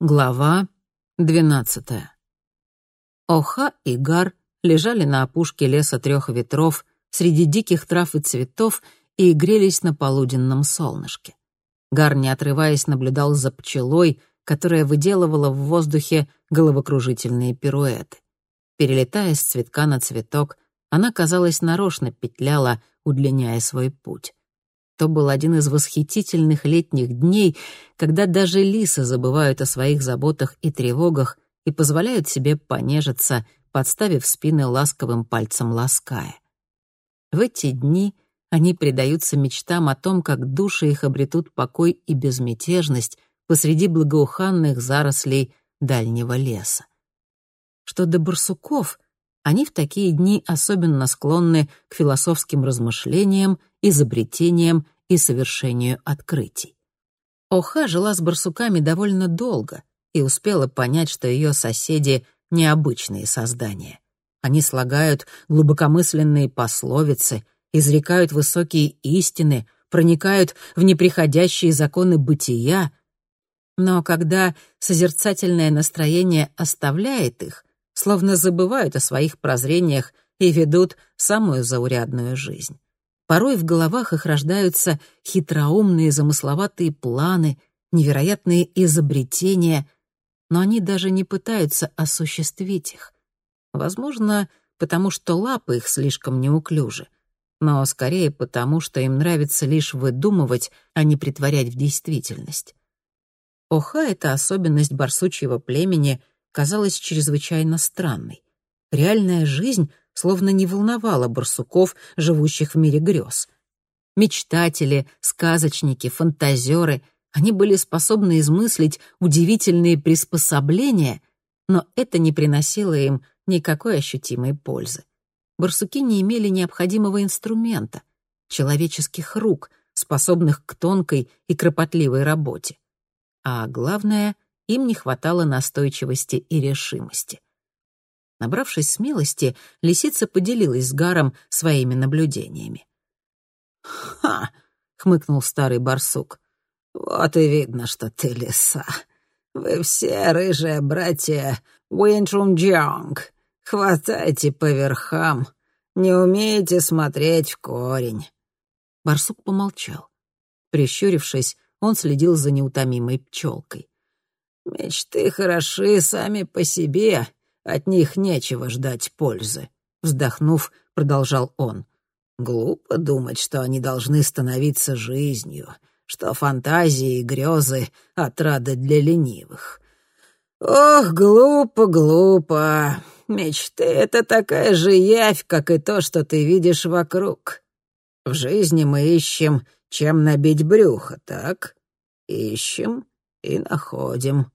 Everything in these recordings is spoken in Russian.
Глава двенадцатая. Оха и Гар лежали на опушке леса трех ветров среди диких трав и цветов и грелись на полуденном солнышке. Гар, не отрываясь, наблюдал за пчелой, которая выделывала в воздухе головокружительные пируэты. Перелетая с цветка на цветок, она, казалось, нарочно петляла, удлиняя свой путь. То был один из восхитительных летних дней, когда даже лисы забывают о своих заботах и тревогах и позволяют себе понежиться, подставив спины ласковым пальцем лаская. В эти дни они предаются мечтам о том, как души их обретут покой и безмятежность посреди благоуханных зарослей дальнего леса. Что до барсуков, они в такие дни особенно склонны к философским размышлениям изобретениям и совершению открытий. Оха жила с барсуками довольно долго и успела понять, что ее соседи — необычные создания. Они слагают глубокомысленные пословицы, изрекают высокие истины, проникают в неприходящие законы бытия, но когда созерцательное настроение оставляет их, словно забывают о своих прозрениях и ведут самую заурядную жизнь. Порой в головах их рождаются хитроумные замысловатые планы, невероятные изобретения, но они даже не пытаются осуществить их. Возможно, потому что лапы их слишком неуклюжи, но скорее потому, что им нравится лишь выдумывать, а не притворять в действительность. Оха — эта особенность барсучьего племени казалась чрезвычайно странной. Реальная жизнь — словно не волновало барсуков, живущих в мире грез. Мечтатели, сказочники, фантазеры — они были способны измыслить удивительные приспособления, но это не приносило им никакой ощутимой пользы. Барсуки не имели необходимого инструмента — человеческих рук, способных к тонкой и кропотливой работе. А главное, им не хватало настойчивости и решимости. Набравшись смелости, лисица поделилась с Гаром своими наблюдениями. «Ха!» — хмыкнул старый барсук. «Вот и видно, что ты лиса. Вы все, рыжие братья Уинчунджонг, хватайте по верхам, не умеете смотреть в корень». Барсук помолчал. Прищурившись, он следил за неутомимой пчелкой. «Мечты хороши сами по себе, от них нечего ждать пользы», — вздохнув, продолжал он. «Глупо думать, что они должны становиться жизнью, что фантазии и грезы — отрады для ленивых. Ох, глупо, глупо. Мечты — это такая же явь, как и то, что ты видишь вокруг. В жизни мы ищем, чем набить брюхо, так? Ищем и находим.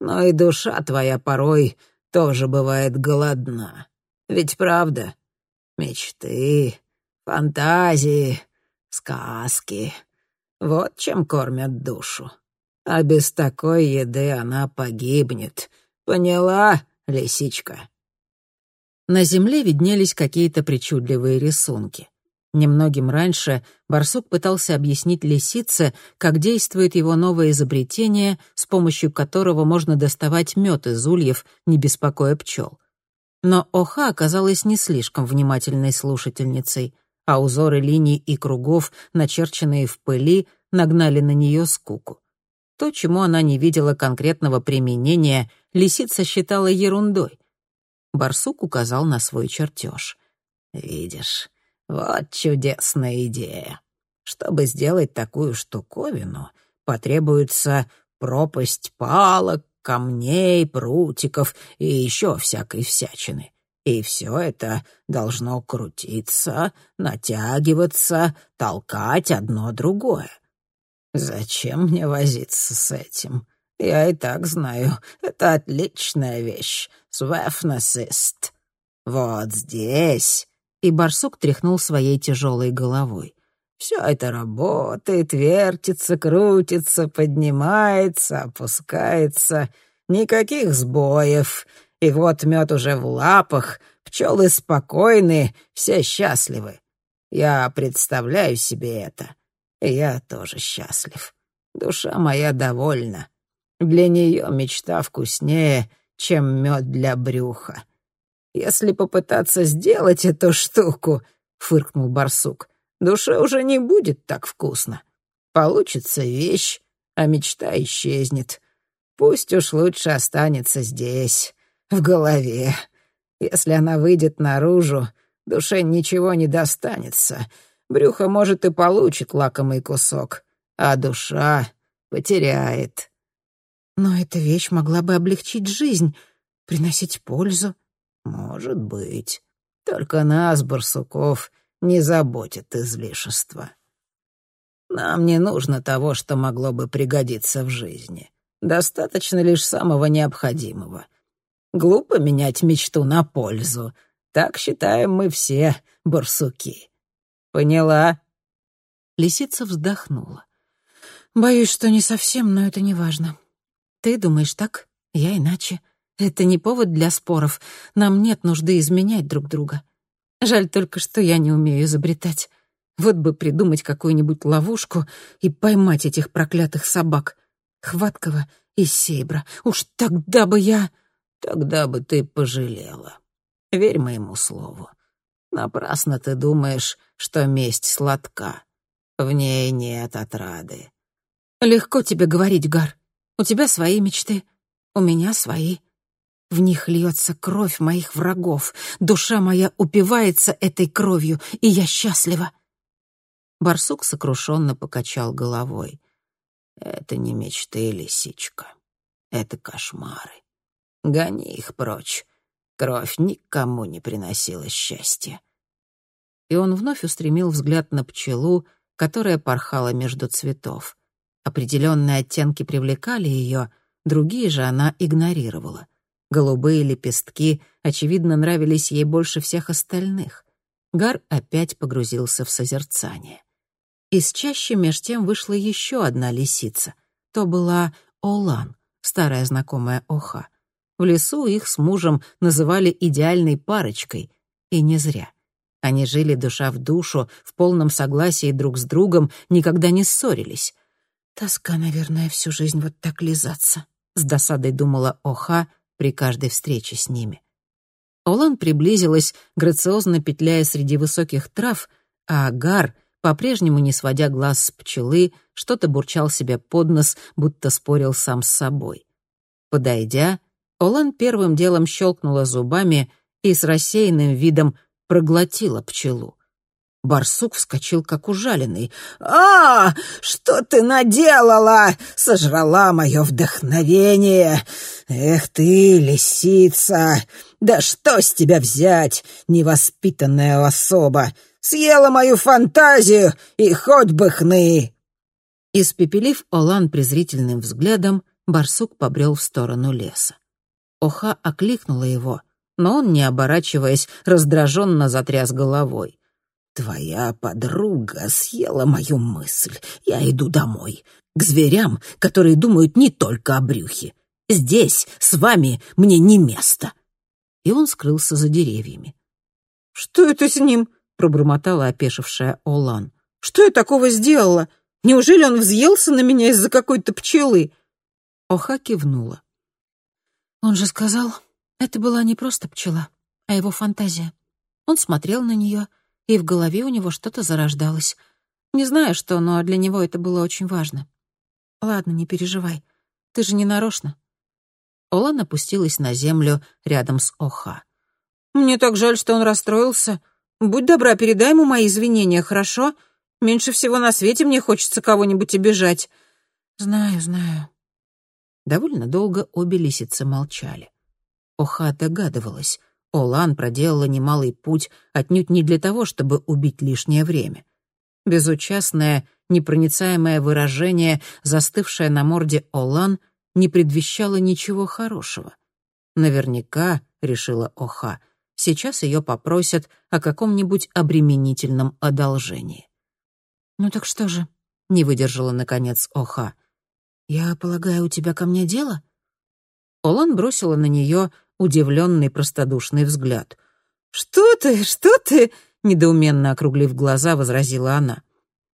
Но и душа твоя порой тоже бывает голодна. Ведь правда? Мечты, фантазии, сказки. Вот чем кормят душу. А без такой еды она погибнет. Поняла, лисичка?» На земле виднелись какие-то причудливые рисунки. Немногим раньше барсук пытался объяснить лисице, как действует его новое изобретение, с помощью которого можно доставать мед из ульев, не беспокоя пчел. Но Оха оказалась не слишком внимательной слушательницей, а узоры линий и кругов, начерченные в пыли, нагнали на нее скуку. То, чему она не видела конкретного применения, лисица считала ерундой. Барсук указал на свой чертеж. «Видишь, вот чудесная идея. Чтобы сделать такую штуковину, потребуется пропасть палок, камней, прутиков и еще всякой всячины. И все это должно крутиться, натягиваться, толкать одно другое. Зачем мне возиться с этим? Я и так знаю, это отличная вещь. Свефнасист. Вот здесь и барсук тряхнул своей тяжелой головой. Все это работает, вертится, крутится, поднимается, опускается. Никаких сбоев. И вот мед уже в лапах, пчелы спокойны, все счастливы. Я представляю себе это. И я тоже счастлив. Душа моя довольна. Для нее мечта вкуснее, чем мед для брюха. Если попытаться сделать эту штуку, — фыркнул барсук, — душе уже не будет так вкусно. Получится вещь, а мечта исчезнет. Пусть уж лучше останется здесь, в голове. Если она выйдет наружу, душе ничего не достанется. Брюхо, может, и получит лакомый кусок, а душа потеряет. Но эта вещь могла бы облегчить жизнь, приносить пользу. Может быть. Только нас, барсуков, не заботит излишество. Нам не нужно того, что могло бы пригодиться в жизни. Достаточно лишь самого необходимого. Глупо менять мечту на пользу. Так считаем мы все, барсуки. Поняла?» Лисица вздохнула. «Боюсь, что не совсем, но это не важно. Ты думаешь так, я иначе. Это не повод для споров. Нам нет нужды изменять друг друга. Жаль только, что я не умею изобретать. Вот бы придумать какую-нибудь ловушку и поймать этих проклятых собак. Хваткова и Сейбра. Уж тогда бы я... Тогда бы ты пожалела. Верь моему слову. Напрасно ты думаешь, что месть сладка. В ней нет отрады. Легко тебе говорить, Гар. У тебя свои мечты, у меня свои. В них льется кровь моих врагов. Душа моя упивается этой кровью, и я счастлива. Барсук сокрушенно покачал головой. «Это не мечты, лисичка. Это кошмары. Гони их прочь. Кровь никому не приносила счастья». И он вновь устремил взгляд на пчелу, которая порхала между цветов. Определенные оттенки привлекали ее, другие же она игнорировала. Голубые лепестки, очевидно, нравились ей больше всех остальных. Гар опять погрузился в созерцание. Из чаще меж тем вышла еще одна лисица. То была Олан, старая знакомая Оха. В лесу их с мужем называли идеальной парочкой, и не зря. Они жили душа в душу, в полном согласии друг с другом, никогда не ссорились. «Тоска, наверное, всю жизнь вот так лизаться», — с досадой думала Оха при каждой встрече с ними. Олан приблизилась, грациозно петляя среди высоких трав, а Агар — по-прежнему, не сводя глаз с пчелы, что-то бурчал себе под нос, будто спорил сам с собой. Подойдя, Олан первым делом щелкнула зубами и с рассеянным видом проглотила пчелу. Барсук вскочил, как ужаленный. «А, что ты наделала? Сожрала мое вдохновение! Эх ты, лисица! Да что с тебя взять, невоспитанная особа! Съела мою фантазию, и хоть бы хны!» Испепелив Олан презрительным взглядом, барсук побрел в сторону леса. Оха окликнула его, но он, не оборачиваясь, раздраженно затряс головой. «Твоя подруга съела мою мысль. Я иду домой. К зверям, которые думают не только о брюхе. Здесь, с вами, мне не место». И он скрылся за деревьями. «Что это с ним?» пробормотала опешившая Олан. «Что я такого сделала? Неужели он взъелся на меня из-за какой-то пчелы?» Оха кивнула. «Он же сказал, это была не просто пчела, а его фантазия. Он смотрел на нее, и в голове у него что-то зарождалось. Не знаю что, но для него это было очень важно. Ладно, не переживай, ты же не нарочно». Олан опустилась на землю рядом с Оха. «Мне так жаль, что он расстроился. Будь добра, передай ему мои извинения, хорошо? Меньше всего на свете мне хочется кого-нибудь обижать. Знаю, знаю. Довольно долго обе лисицы молчали. Оха догадывалась. Олан проделала немалый путь отнюдь не для того, чтобы убить лишнее время. Безучастное, непроницаемое выражение, застывшее на морде Олан, не предвещало ничего хорошего. Наверняка, решила Оха, Сейчас ее попросят о каком-нибудь обременительном одолжении. «Ну так что же?» — не выдержала, наконец, Оха. «Я полагаю, у тебя ко мне дело?» Олан бросила на нее удивленный простодушный взгляд. «Что ты, что ты?» — недоуменно округлив глаза, возразила она.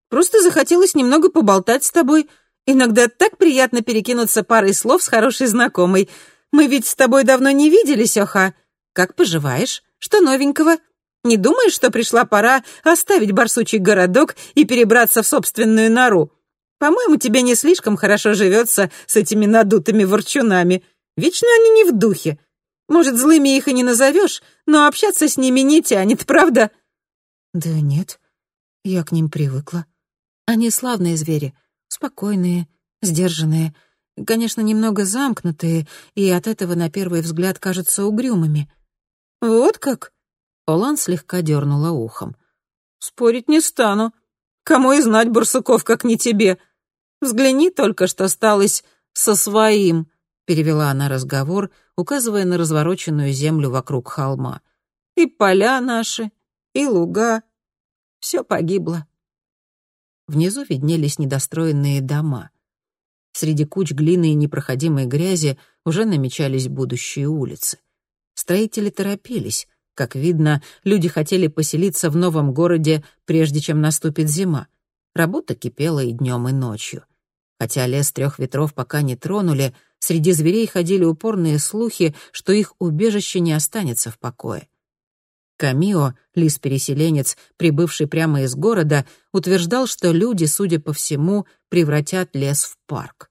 «Просто захотелось немного поболтать с тобой. Иногда так приятно перекинуться парой слов с хорошей знакомой. Мы ведь с тобой давно не виделись, Оха. Как поживаешь? Что новенького? Не думаешь, что пришла пора оставить барсучий городок и перебраться в собственную нору? По-моему, тебе не слишком хорошо живется с этими надутыми ворчунами. Вечно они не в духе. Может, злыми их и не назовешь, но общаться с ними не тянет, правда?» «Да нет, я к ним привыкла. Они славные звери, спокойные, сдержанные, конечно, немного замкнутые, и от этого на первый взгляд кажутся угрюмыми». «Вот как?» Олан слегка дернула ухом. «Спорить не стану. Кому и знать, Барсуков, как не тебе. Взгляни только, что осталось со своим», — перевела она разговор, указывая на развороченную землю вокруг холма. «И поля наши, и луга. Все погибло». Внизу виднелись недостроенные дома. Среди куч глины и непроходимой грязи уже намечались будущие улицы. Строители торопились. Как видно, люди хотели поселиться в новом городе, прежде чем наступит зима. Работа кипела и днем, и ночью. Хотя лес трех ветров пока не тронули, среди зверей ходили упорные слухи, что их убежище не останется в покое. Камио, лис-переселенец, прибывший прямо из города, утверждал, что люди, судя по всему, превратят лес в парк.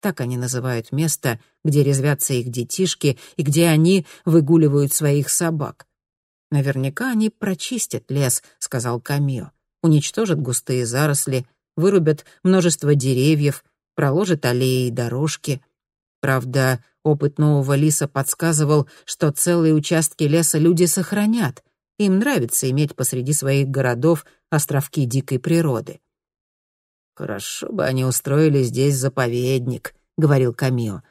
Так они называют место, где резвятся их детишки и где они выгуливают своих собак. «Наверняка они прочистят лес», — сказал Камио, «уничтожат густые заросли, вырубят множество деревьев, проложат аллеи и дорожки. Правда, опыт нового лиса подсказывал, что целые участки леса люди сохранят. Им нравится иметь посреди своих городов островки дикой природы. «Хорошо бы они устроили здесь заповедник», — говорил Камио.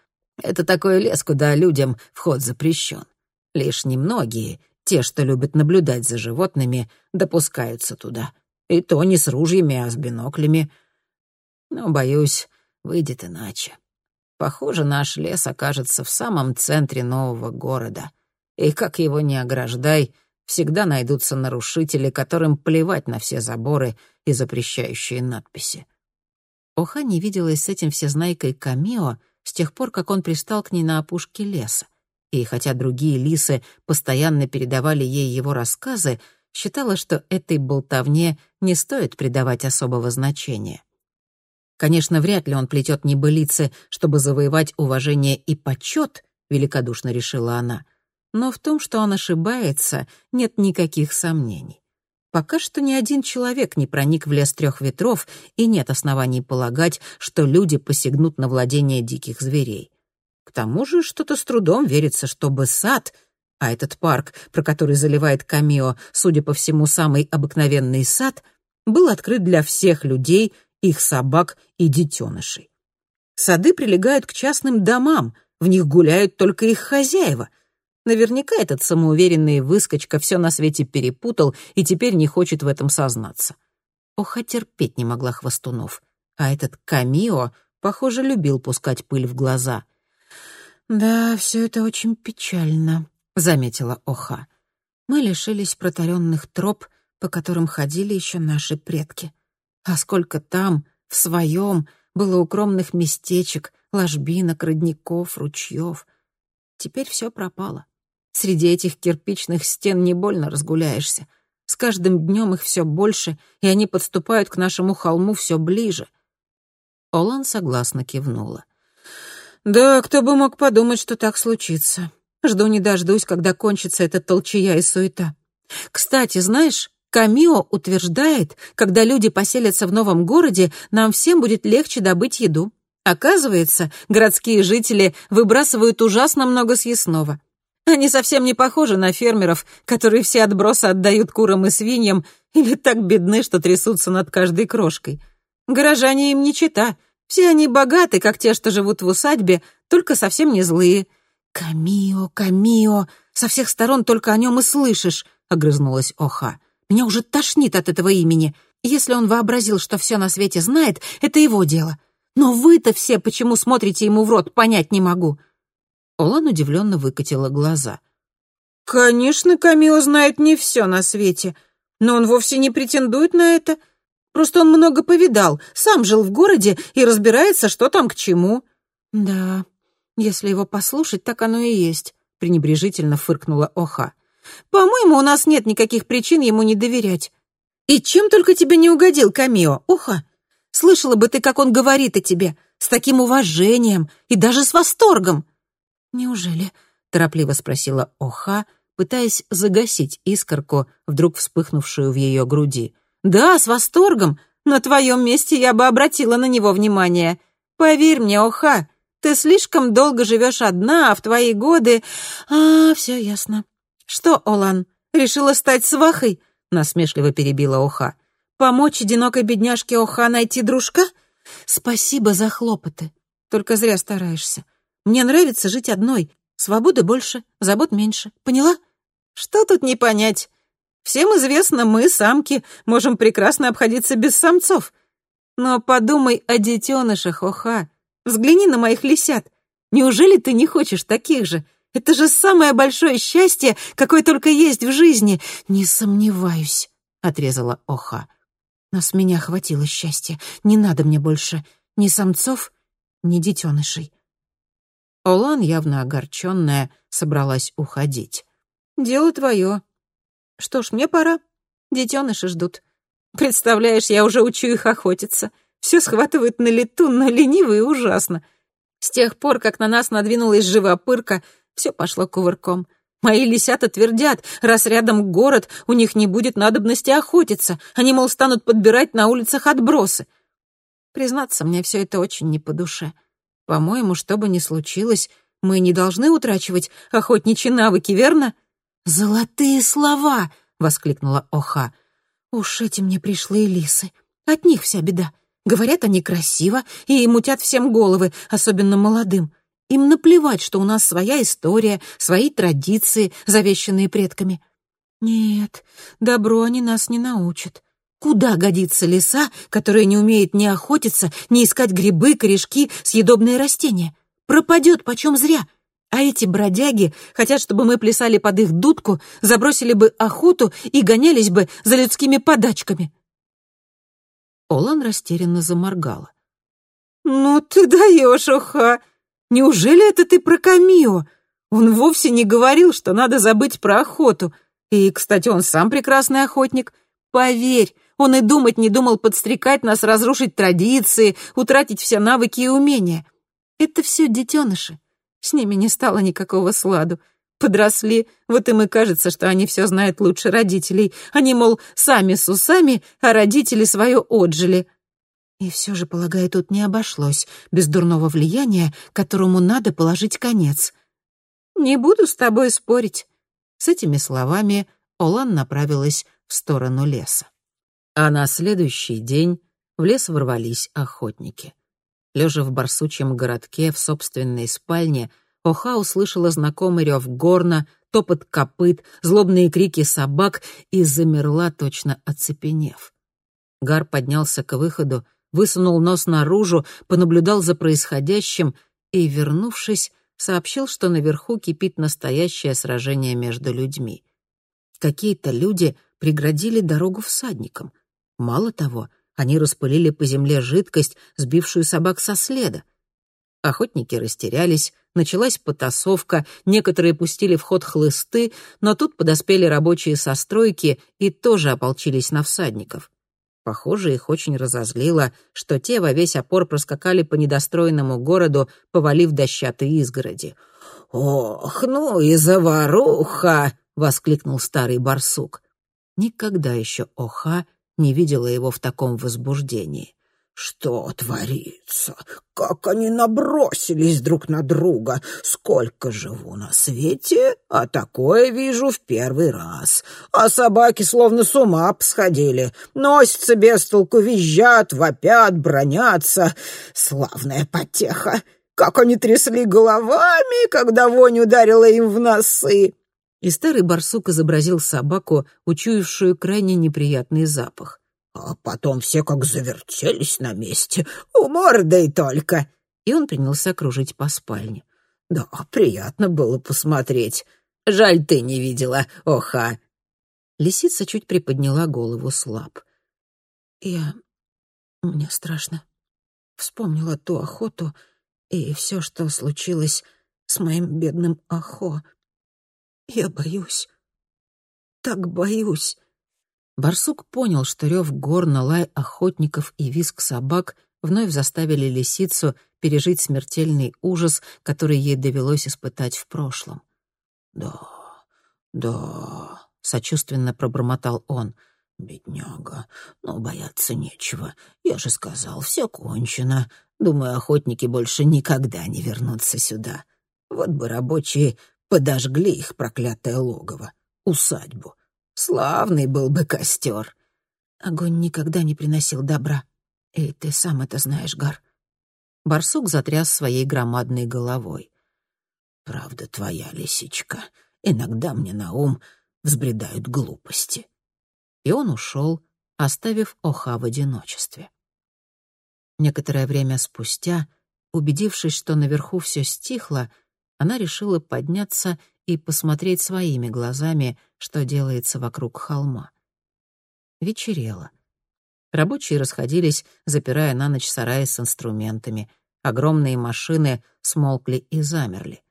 «Это такой лес, куда людям вход запрещен. Лишь немногие, те, что любят наблюдать за животными, допускаются туда. И то не с ружьями, а с биноклями. Но, боюсь, выйдет иначе. Похоже, наш лес окажется в самом центре нового города. И как его не ограждай, всегда найдутся нарушители, которым плевать на все заборы и запрещающие надписи. Оха не виделась с этим всезнайкой Камио с тех пор, как он пристал к ней на опушке леса. И хотя другие лисы постоянно передавали ей его рассказы, считала, что этой болтовне не стоит придавать особого значения. Конечно, вряд ли он плетет небылицы, чтобы завоевать уважение и почет, великодушно решила она. Но в том, что он ошибается, нет никаких сомнений. Пока что ни один человек не проник в лес трех ветров, и нет оснований полагать, что люди посягнут на владение диких зверей. К тому же что-то с трудом верится, чтобы сад а этот парк, про который заливает Камио, судя по всему, самый обыкновенный сад, был открыт для всех людей, их собак и детенышей. Сады прилегают к частным домам, в них гуляют только их хозяева. Наверняка этот самоуверенный выскочка все на свете перепутал и теперь не хочет в этом сознаться. Оха терпеть не могла хвостунов. А этот Камио, похоже, любил пускать пыль в глаза. «Да, все это очень печально», — заметила Оха. «Мы лишились протаренных троп, по которым ходили еще наши предки. А сколько там, в своем, было укромных местечек, ложбинок, родников, ручьев. Теперь все пропало. Среди этих кирпичных стен не больно разгуляешься. С каждым днем их все больше, и они подступают к нашему холму все ближе». Олан согласно кивнула. «Да, кто бы мог подумать, что так случится. Жду не дождусь, когда кончится эта толчая и суета. Кстати, знаешь, Камио утверждает, когда люди поселятся в новом городе, нам всем будет легче добыть еду. Оказывается, городские жители выбрасывают ужасно много съестного. Они совсем не похожи на фермеров, которые все отбросы отдают курам и свиньям или так бедны, что трясутся над каждой крошкой. Горожане им не чита. Все они богаты, как те, что живут в усадьбе, только совсем не злые. «Камио, Камио, со всех сторон только о нем и слышишь», — огрызнулась Оха. «Меня уже тошнит от этого имени. Если он вообразил, что все на свете знает, это его дело. Но вы-то все почему смотрите ему в рот, понять не могу». Олан удивленно выкатила глаза. «Конечно, Камио знает не все на свете, но он вовсе не претендует на это. Просто он много повидал, сам жил в городе и разбирается, что там к чему». «Да, если его послушать, так оно и есть», — пренебрежительно фыркнула Оха. «По-моему, у нас нет никаких причин ему не доверять. И чем только тебе не угодил Камио, Оха? Слышала бы ты, как он говорит о тебе, с таким уважением и даже с восторгом». «Неужели?» — торопливо спросила Оха, пытаясь загасить искорку, вдруг вспыхнувшую в ее груди. «Да, с восторгом. На твоем месте я бы обратила на него внимание. Поверь мне, Оха, ты слишком долго живешь одна, а в твои годы... А, все ясно. Что, Олан, решила стать свахой?» Насмешливо перебила Оха. «Помочь одинокой бедняжке Оха найти дружка? Спасибо за хлопоты. Только зря стараешься. Мне нравится жить одной. Свободы больше, забот меньше. Поняла? Что тут не понять? Всем известно, мы, самки, можем прекрасно обходиться без самцов. Но подумай о детенышах, Оха. Взгляни на моих лисят. Неужели ты не хочешь таких же? Это же самое большое счастье, какое только есть в жизни. Не сомневаюсь, — отрезала Оха. Но с меня хватило счастья. Не надо мне больше ни самцов, ни детенышей. Олан, явно огорченная, собралась уходить. «Дело твое. Что ж, мне пора. Детеныши ждут. Представляешь, я уже учу их охотиться. Все схватывают на лету, но лениво и ужасно. С тех пор, как на нас надвинулась живопырка, все пошло кувырком. Мои лисята твердят, раз рядом город, у них не будет надобности охотиться. Они, мол, станут подбирать на улицах отбросы. Признаться, мне все это очень не по душе. По-моему, что бы ни случилось, мы не должны утрачивать охотничьи навыки, верно? «Золотые слова!» — воскликнула Оха. «Уж эти мне пришлые лисы. От них вся беда. Говорят они красиво и мутят всем головы, особенно молодым. Им наплевать, что у нас своя история, свои традиции, завещанные предками. Нет, добро они нас не научат. Куда годится лиса, которая не умеет ни охотиться, ни искать грибы, корешки, съедобные растения? Пропадет почем зря. А эти бродяги хотят, чтобы мы плясали под их дудку, забросили бы охоту и гонялись бы за людскими подачками. Олан растерянно заморгала. «Ну ты даешь, Оха! Неужели это ты про Камио? Он вовсе не говорил, что надо забыть про охоту. И, кстати, он сам прекрасный охотник. Поверь, он и думать не думал подстрекать нас, разрушить традиции, утратить все навыки и умения. Это все детеныши. С ними не стало никакого сладу. Подросли, вот им и кажется, что они все знают лучше родителей. Они, мол, сами с усами, а родители свое отжили. И все же, полагаю, тут не обошлось без дурного влияния, которому надо положить конец. «Не буду с тобой спорить». С этими словами Олан направилась в сторону леса. А на следующий день в лес ворвались охотники. Лежа в барсучьем городке в собственной спальне, Оха услышала знакомый рев горна, топот копыт, злобные крики собак и замерла, точно оцепенев. Гар поднялся к выходу, высунул нос наружу, понаблюдал за происходящим и, вернувшись, сообщил, что наверху кипит настоящее сражение между людьми. Какие-то люди преградили дорогу всадникам. Мало того, они распылили по земле жидкость, сбившую собак со следа. Охотники растерялись, началась потасовка, некоторые пустили в ход хлысты, но тут подоспели рабочие со стройки и тоже ополчились на всадников. Похоже, их очень разозлило, что те во весь опор проскакали по недостроенному городу, повалив дощатые изгороди. «Ох, ну и заваруха!» — воскликнул старый барсук. Никогда еще Оха не видела его в таком возбуждении. «Что творится? Как они набросились друг на друга! Сколько живу на свете, а такое вижу в первый раз. А собаки словно с ума посходили. Носятся без толку, визжат, вопят, бронятся. Славная потеха! Как они трясли головами, когда вонь ударила им в носы!» И старый барсук изобразил собаку, учуявшую крайне неприятный запах. А потом все как завертелись на месте, умордой только. И он принялся кружить по спальне. Да, приятно было посмотреть. Жаль, ты не видела, оха. Лисица чуть приподняла голову слаб. Я Мне страшно. Вспомнила ту охоту и все, что случилось с моим бедным Ахо. Я боюсь. Так боюсь. Барсук понял, что рев гор, лай охотников и визг собак вновь заставили лисицу пережить смертельный ужас, который ей довелось испытать в прошлом. «Да, да», — сочувственно пробормотал он, — «бедняга, но бояться нечего. Я же сказал, все кончено. Думаю, охотники больше никогда не вернутся сюда. Вот бы рабочие подожгли их проклятое логово, усадьбу. Славный был бы костер». Огонь никогда не приносил добра. И ты сам это знаешь, Гар. Барсук затряс своей громадной головой. «Правда твоя, лисичка. Иногда мне на ум взбредают глупости». И он ушел, оставив Оха в одиночестве. Некоторое время спустя, убедившись, что наверху все стихло, она решила подняться и посмотреть своими глазами, что делается вокруг холма. Вечерело. Рабочие расходились, запирая на ночь сараи с инструментами. Огромные машины смолкли и замерли.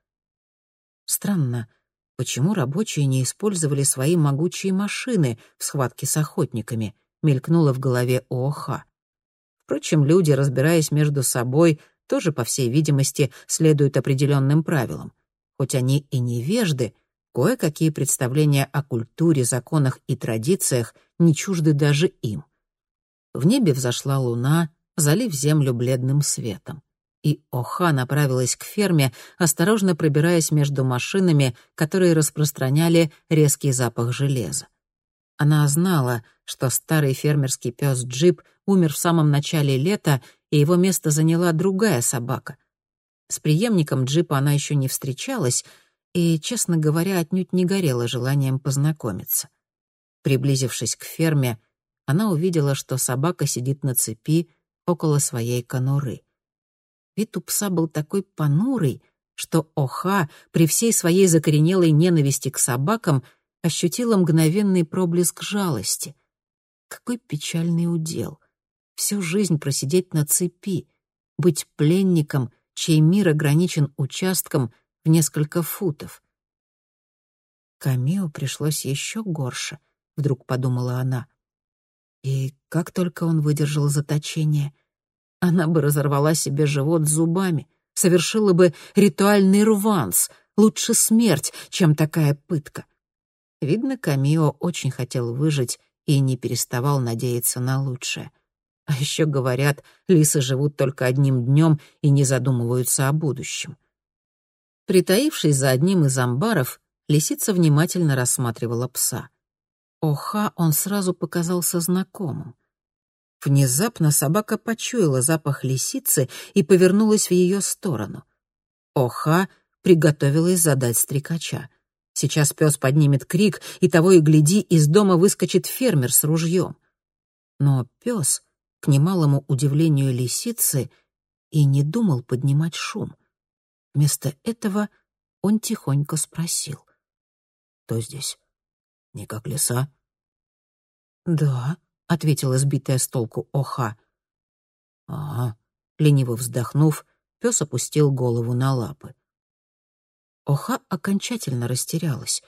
Странно, почему рабочие не использовали свои могучие машины в схватке с охотниками, мелькнуло в голове ООХа. Впрочем, люди, разбираясь между собой, тоже, по всей видимости, следуют определенным правилам. Хоть они и невежды, кое-какие представления о культуре, законах и традициях не чужды даже им. В небе взошла луна, залив землю бледным светом. И Оха направилась к ферме, осторожно пробираясь между машинами, которые распространяли резкий запах железа. Она знала, что старый фермерский пес Джип умер в самом начале лета, и его место заняла другая собака. С преемником Джипа она еще не встречалась и, честно говоря, отнюдь не горела желанием познакомиться. Приблизившись к ферме, она увидела, что собака сидит на цепи около своей конуры. Вид у пса был такой понурый, что Оха при всей своей закоренелой ненависти к собакам ощутила мгновенный проблеск жалости. Какой печальный удел. Всю жизнь просидеть на цепи, быть пленником, чей мир ограничен участком в несколько футов. Камио пришлось еще горше, вдруг подумала она. И как только он выдержал заточение, она бы разорвала себе живот зубами, совершила бы ритуальный рванс, лучше смерть, чем такая пытка. Видно, Камио очень хотел выжить и не переставал надеяться на лучшее. А еще говорят, лисы живут только одним днем и не задумываются о будущем. Притаившись за одним из амбаров, лисица внимательно рассматривала пса — Оха он сразу показался знакомым. Внезапно собака почуяла запах лисицы и повернулась в ее сторону. Оха приготовилась задать стрекача. Сейчас пес поднимет крик, и того и гляди, из дома выскочит фермер с ружьем. Но пес, к немалому удивлению лисицы, и не думал поднимать шум. Вместо этого он тихонько спросил. «Кто здесь?» «Не как лиса?» «Да», — ответила сбитая с толку Оха. «Ага», — лениво вздохнув, пес опустил голову на лапы. Оха окончательно растерялась.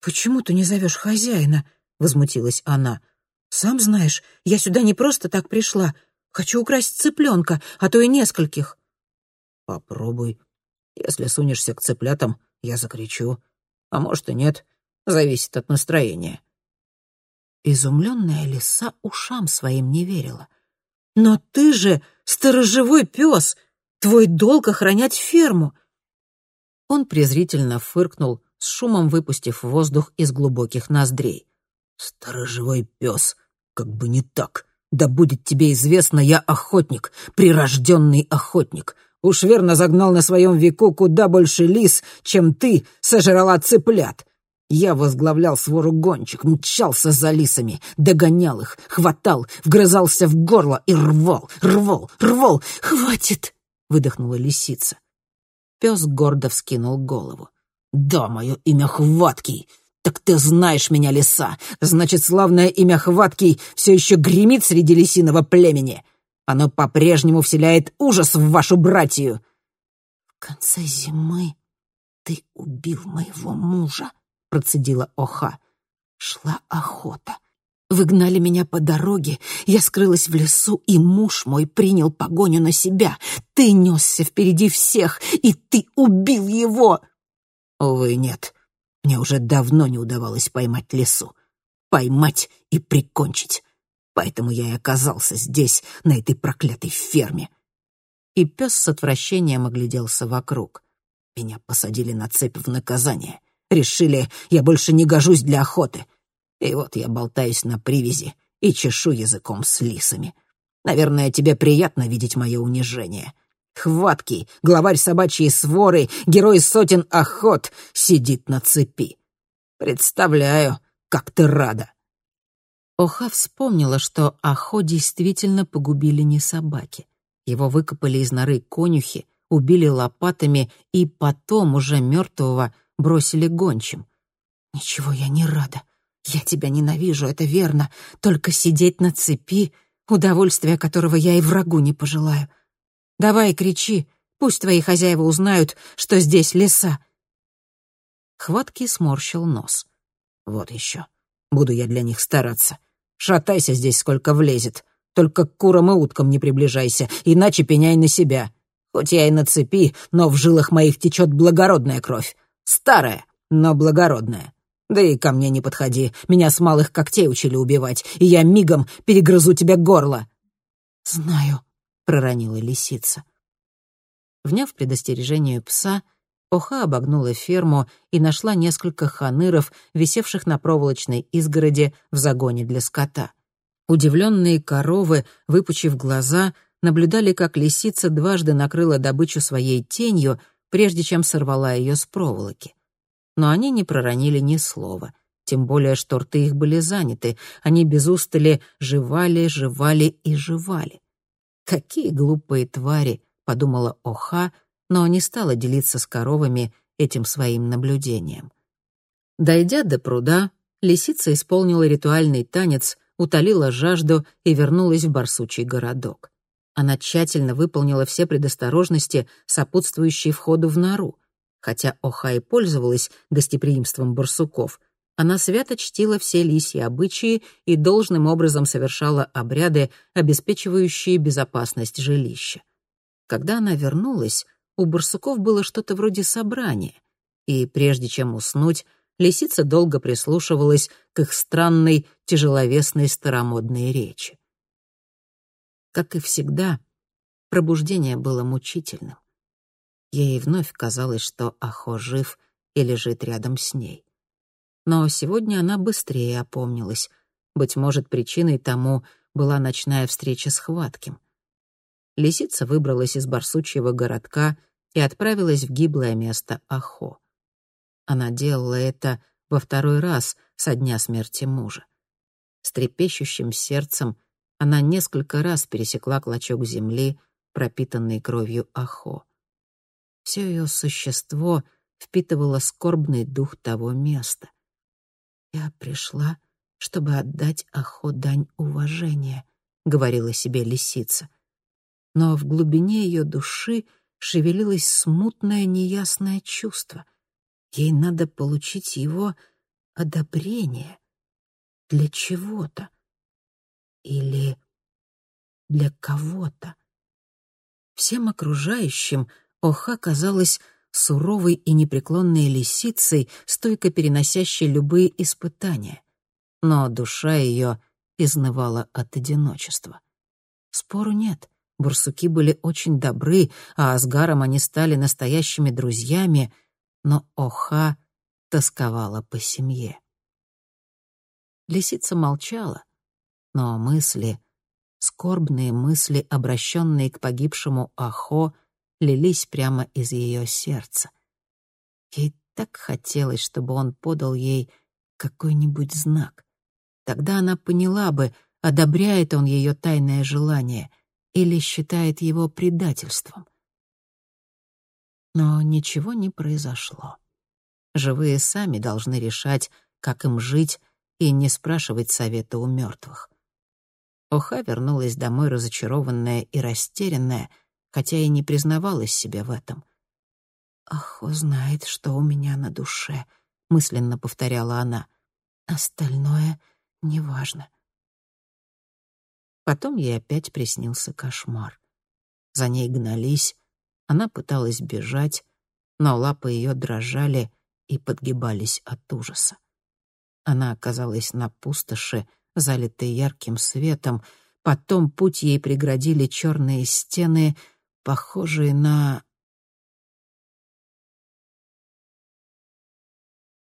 «Почему ты не зовешь хозяина?» — возмутилась она. «Сам знаешь, я сюда не просто так пришла. Хочу украсть цыпленка, а то и нескольких». «Попробуй. Если сунешься к цыплятам, я закричу. А может и нет. Зависит от настроения». Изумленная лиса ушам своим не верила. «Но ты же сторожевой пес! Твой долг охранять ферму!» Он презрительно фыркнул, с шумом выпустив воздух из глубоких ноздрей. «Сторожевой пес! Как бы не так! Да будет тебе известно, я охотник, прирожденный охотник!» Уж верно загнал на своем веку куда больше лис, чем ты сожрала цыплят. Я возглавлял свору гонщик, мчался за лисами, догонял их, хватал, вгрызался в горло и рвал, рвал, рвал. «Хватит!» — выдохнула лисица. Пес гордо вскинул голову. «Да, мое имя Хваткий. Так ты знаешь меня, лиса. Значит, славное имя Хваткий все еще гремит среди лисиного племени. Оно по-прежнему вселяет ужас в вашу братью!» «В конце зимы ты убил моего мужа», — процедила Оха. «Шла охота. Выгнали меня по дороге, я скрылась в лесу, и муж мой принял погоню на себя. Ты несся впереди всех, и ты убил его!» «Увы, нет. Мне уже давно не удавалось поймать лесу. Поймать и прикончить. Поэтому я и оказался здесь, на этой проклятой ферме». И пес с отвращением огляделся вокруг. Меня посадили на цепь в наказание. Решили, я больше не гожусь для охоты. И вот я болтаюсь на привязи и чешу языком с лисами. Наверное, тебе приятно видеть мое унижение. Хваткий, главарь собачьей своры, герой сотен охот, сидит на цепи. Представляю, как ты рада. Оха вспомнила, что Ахо действительно погубили не собаки. Его выкопали из норы конюхи, убили лопатами и потом, уже мертвого, бросили гончим. «Ничего я не рада. Я тебя ненавижу, это верно. Только сидеть на цепи — удовольствие которого я и врагу не пожелаю. Давай кричи, пусть твои хозяева узнают, что здесь леса». Хваткий сморщил нос. «Вот еще. Буду я для них стараться. Шатайся здесь, сколько влезет. Только к курам и уткам не приближайся, иначе пеняй на себя. Хоть я и на цепи, но в жилах моих течет благородная кровь. Старая, но благородная. Да и ко мне не подходи. Меня с малых когтей учили убивать, и я мигом перегрызу тебе горло». «Знаю», проронила лисица. Вняв предостережению пса, Оха обогнула ферму и нашла несколько ханыров, висевших на проволочной изгороди в загоне для скота. Удивленные коровы, выпучив глаза, наблюдали, как лисица дважды накрыла добычу своей тенью, прежде чем сорвала ее с проволоки. Но они не проронили ни слова, тем более что рты их были заняты, они без устали жевали, жевали и жевали. «Какие глупые твари!» — подумала Оха, но не стала делиться с коровами этим своим наблюдением. Дойдя до пруда, лисица исполнила ритуальный танец, утолила жажду и вернулась в барсучий городок. Она тщательно выполнила все предосторожности, сопутствующие входу в нору. Хотя Оха и пользовалась гостеприимством барсуков, она свято чтила все лисьи обычаи и должным образом совершала обряды, обеспечивающие безопасность жилища. Когда она вернулась, у барсуков было что-то вроде собрания, и прежде чем уснуть, лисица долго прислушивалась к их странной, тяжеловесной старомодной речи. Как и всегда, пробуждение было мучительным. Ей вновь казалось, что Ахо жив и лежит рядом с ней но сегодня она быстрее опомнилась. Быть может, причиной тому была ночная встреча с Хватким. Лисица выбралась из барсучьего городка и отправилась в гиблое место Ахо. Она делала это во второй раз со дня смерти мужа. С трепещущим сердцем она несколько раз пересекла клочок земли, пропитанный кровью Ахо. Все ее существо впитывало скорбный дух того места. «Я пришла, чтобы отдать Ахо дань уважения», — говорила себе лисица. Но в глубине ее души шевелилось смутное неясное чувство. Ей надо получить его одобрение для чего-то или для кого-то. Всем окружающим Оха казалась суровой и непреклонной лисицей, стойко переносящей любые испытания. Но душа ее изнывала от одиночества. Спору нет, бурсуки были очень добры, а с Гаром они стали настоящими друзьями, но Оха тосковала по семье. Лисица молчала, но мысли, скорбные мысли, обращенные к погибшему Ахо, лились прямо из ее сердца. Ей так хотелось, чтобы он подал ей какой-нибудь знак. Тогда она поняла бы, одобряет он ее тайное желание или считает его предательством. Но ничего не произошло. Живые сами должны решать, как им жить, и не спрашивать совета у мертвых. Оха вернулась домой разочарованная и растерянная, хотя и не признавалась себе в этом. «Ах, знает, что у меня на душе», — мысленно повторяла она. «Остальное неважно». Потом ей опять приснился кошмар. За ней гнались, она пыталась бежать, но лапы ее дрожали и подгибались от ужаса. Она оказалась на пустоши, залитой ярким светом, потом путь ей преградили черные стены, похожие на